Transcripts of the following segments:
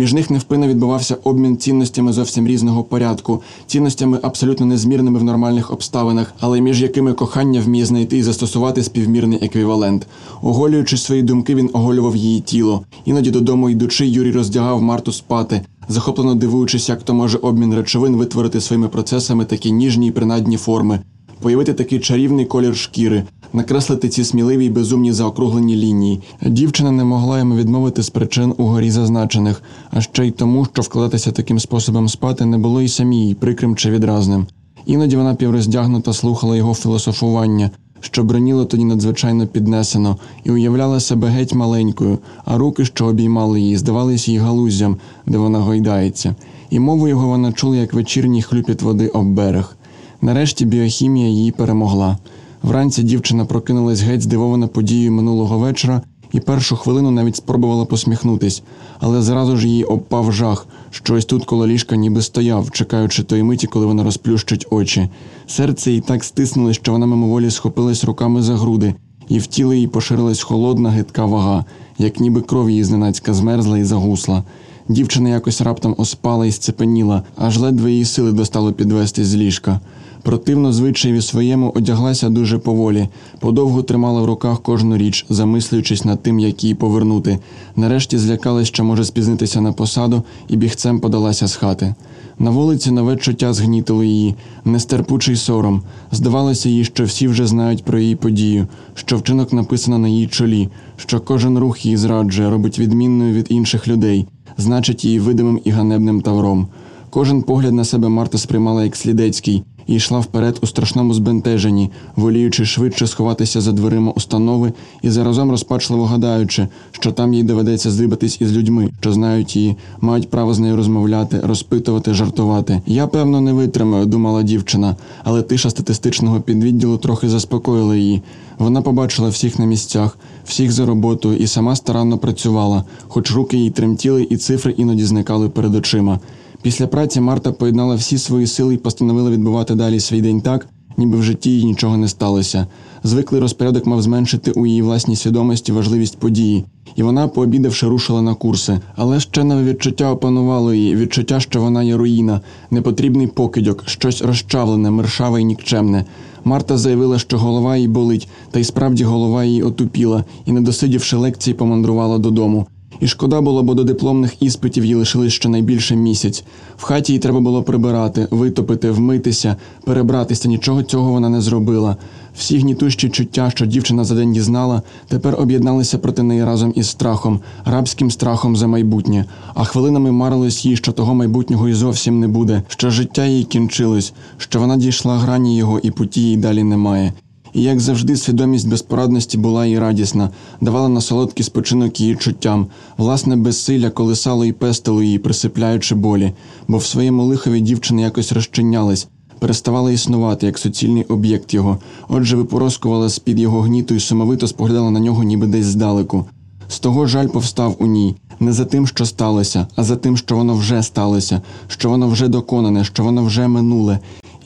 Між них невпинно відбувався обмін цінностями зовсім різного порядку, цінностями абсолютно незмірними в нормальних обставинах, але між якими кохання вміє знайти і застосувати співмірний еквівалент. Оголюючи свої думки, він оголював її тіло. Іноді додому йдучи, Юрій роздягав Марту спати, захоплено дивуючись, як то може обмін речовин витворити своїми процесами такі ніжні і принадні форми, появити такий чарівний колір шкіри, накреслити ці сміливі й безумні заокруглені лінії. Дівчина не могла йому відмовити з причин угорі зазначених, а ще й тому, що вкладатися таким способом спати не було й самій прикрим чи відразним. Іноді вона півроздягнута слухала його філософування, що броніло тоді надзвичайно піднесено, і уявляла себе геть маленькою, а руки, що обіймали її, здавались їй галузям, де вона гойдається, і мову його вона чула, як вечірній хлюпіт води об берег. Нарешті біохімія її перемогла. Вранці дівчина прокинулась геть здивована подією минулого вечора і першу хвилину навіть спробувала посміхнутись, але зразу ж їй обпав жах, що ось тут коло ліжка ніби стояв, чекаючи тої миті, коли вона розплющить очі. Серце їй так стиснуло, що вона мимоволі схопилась руками за груди, і в тіло їй поширилась холодна гидка вага, як ніби кров її зненацька змерзла і загусла. Дівчина якось раптом оспала і сцепеніла, аж ледве її сили достало підвести з ліжка. Противно звичаєві своєму одяглася дуже поволі, подовго тримала в руках кожну річ, замислюючись над тим, як її повернути. Нарешті злякалась, що може спізнитися на посаду, і бігцем подалася з хати. На вулиці нове чуття згнітило її, нестерпучий сором. Здавалося їй, що всі вже знають про її подію, що вчинок написано на її чолі, що кожен рух її зраджує, робить відмінною від інших людей, значить її видимим і ганебним тавром. Кожен погляд на себе Марта сприймала як слідецький і йшла вперед у страшному збентеженні, воліючи швидше сховатися за дверима установи і заразом розпачливо гадаючи, що там їй доведеться здибатись із людьми, що знають її, мають право з нею розмовляти, розпитувати, жартувати. Я, певно, не витримаю, думала дівчина, але тиша статистичного підвідділу трохи заспокоїла її. Вона побачила всіх на місцях, всіх за роботою і сама старанно працювала, хоч руки їй тремтіли, і цифри іноді зникали перед очима. Після праці Марта поєднала всі свої сили і постановила відбувати далі свій день так, ніби в житті їй нічого не сталося. Звиклий розпорядок мав зменшити у її власній свідомості важливість події, і вона, пообідавши, рушила на курси. Але ще нове відчуття опанувало її, відчуття, що вона є руїна, непотрібний покидьок, щось розчавлене, мершаве і нікчемне. Марта заявила, що голова їй болить, та й справді голова її отупіла, і, не досидівши лекції, помандрувала додому. І шкода було, бо до дипломних іспитів їй лишилось щонайбільше місяць. В хаті їй треба було прибирати, витопити, вмитися, перебратися. Нічого цього вона не зробила. Всі гнітущі чуття, що дівчина за день дізнала, тепер об'єдналися проти неї разом із страхом, рабським страхом за майбутнє. А хвилинами марилось їй, що того майбутнього і зовсім не буде, що життя їй кінчилось, що вона дійшла грані його і путі їй далі немає. І, як завжди, свідомість безпорадності була і радісна, давала на солодкий спочинок її чуттям, власне безсилля колисало і пестило її, присипляючи болі, бо в своєму лихові дівчина якось розчинялась, переставала існувати як суцільний об'єкт його, отже, випороскувала з-під його гніту і сумовито споглядала на нього ніби десь здалеку. З того жаль повстав у ній не за тим, що сталося, а за тим, що воно вже сталося, що воно вже доконане, що воно вже минуле.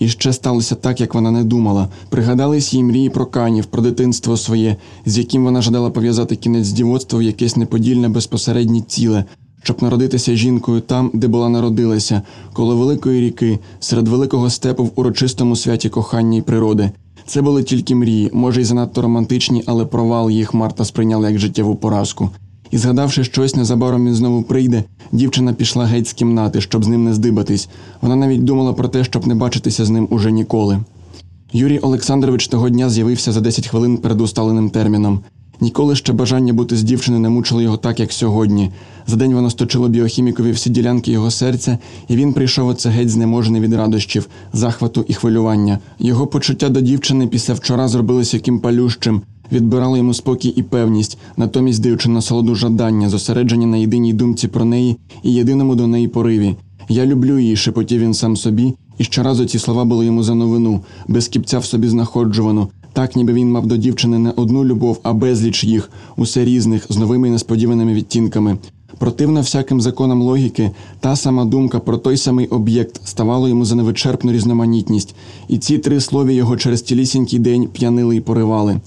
І ще сталося так, як вона не думала. Пригадались їй мрії про канів, про дитинство своє, з яким вона жадала пов'язати кінець дівоцтва в якесь неподільне безпосереднє ціле, щоб народитися жінкою там, де була народилася, коло великої ріки, серед великого степу в урочистому святі кохання й природи. Це були тільки мрії, може й занадто романтичні, але провал їх Марта сприйняла як життєву поразку. І, згадавши щось, незабаром він знову прийде, дівчина пішла геть з кімнати, щоб з ним не здибатись. Вона навіть думала про те, щоб не бачитися з ним уже ніколи. Юрій Олександрович того дня з'явився за 10 хвилин перед усталеним терміном. Ніколи ще бажання бути з дівчиною не мучило його так, як сьогодні. За день воно сточило біохімікові всі ділянки його серця, і він прийшов оце геть знеможений від радощів, захвату і хвилювання. Його почуття до дівчини після вчора зробилися яким палющим, відбирало йому спокій і певність, натомість даючи насолоду жадання, зосередження на єдиній думці про неї і єдиному до неї пориві. Я люблю її, шепотів він сам собі, і щоразу ці слова були йому за новину, без кіпця в собі знаходжувану, так ніби він мав до дівчини не одну любов, а безліч їх, усе різних, з новими і несподіваними відтінками. Противно всяким законам логіки, та сама думка про той самий об'єкт ставала йому за невичерпну різноманітність, і ці три слові його через цілісінький день п'янили й поривали.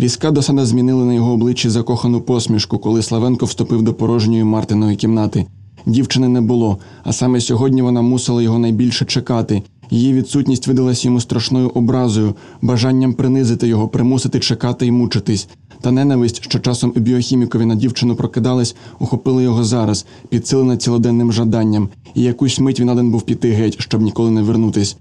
Різка досада змінила на його обличчі закохану посмішку, коли Славенко вступив до порожньої Мартиної кімнати. Дівчини не було, а саме сьогодні вона мусила його найбільше чекати. Її відсутність видалась йому страшною образою, бажанням принизити його, примусити чекати і мучитись. Та ненависть, що часом у біохімікові на дівчину прокидалась, ухопила його зараз, підсилена цілоденним жаданням, і якусь мить він наден був піти геть, щоб ніколи не вернутись.